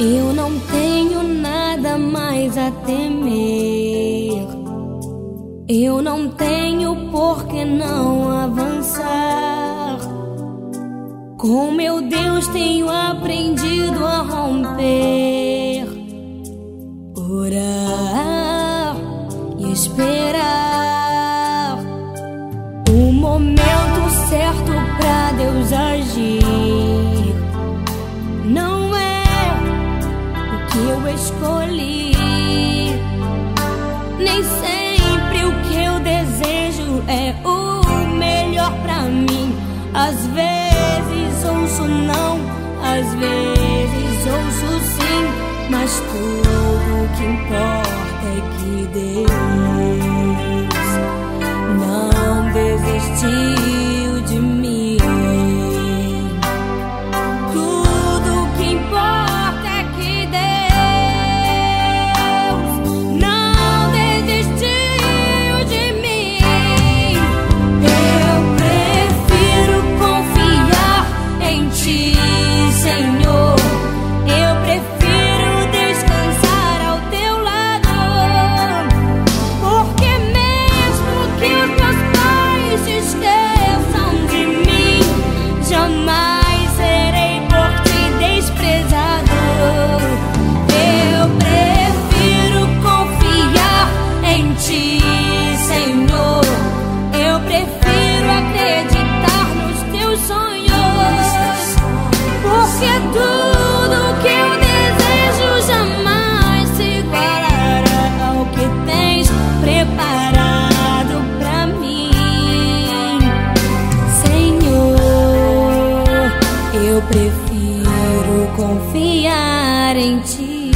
Eu não tenho nada mais a temer. Eu não tenho por que não avançar. Com meu Deus tenho aprendido a romper, orar e esperar o momento certo para Deus agir. Escolhi, nem sempre o que eu desejo é o melhor para mim. Às vezes ouço não, às vezes ouço sim, mas tudo que importa é que Deus Eu prefiro confiar em Ti.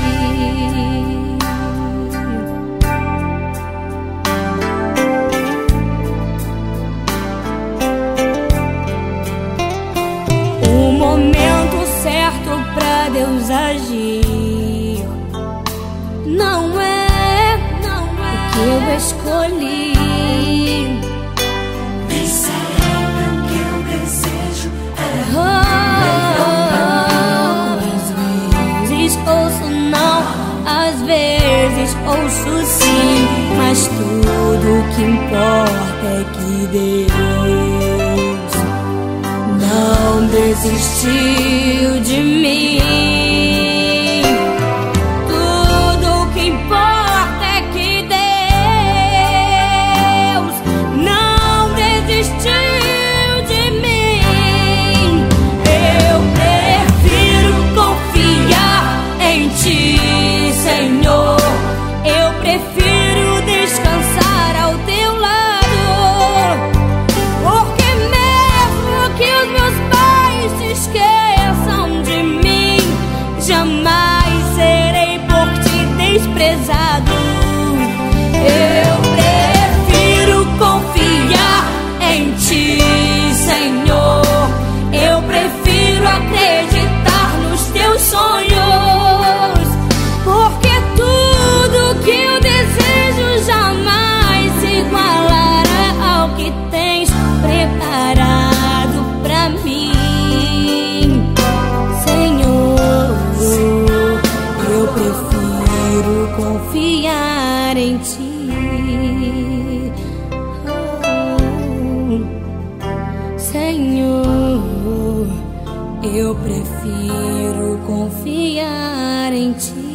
O momento certo pra Deus agir não é, não é o que eu escolhi. Ouço sim, mas tudo que importa é que Deus não desistiu de mim. Tudo que importa é que Deus não desistiu de mim. Eu prefiro confiar em Ti, Senhor. confiar em ti, oh, Senhor. Eu prefiro confiar em ti.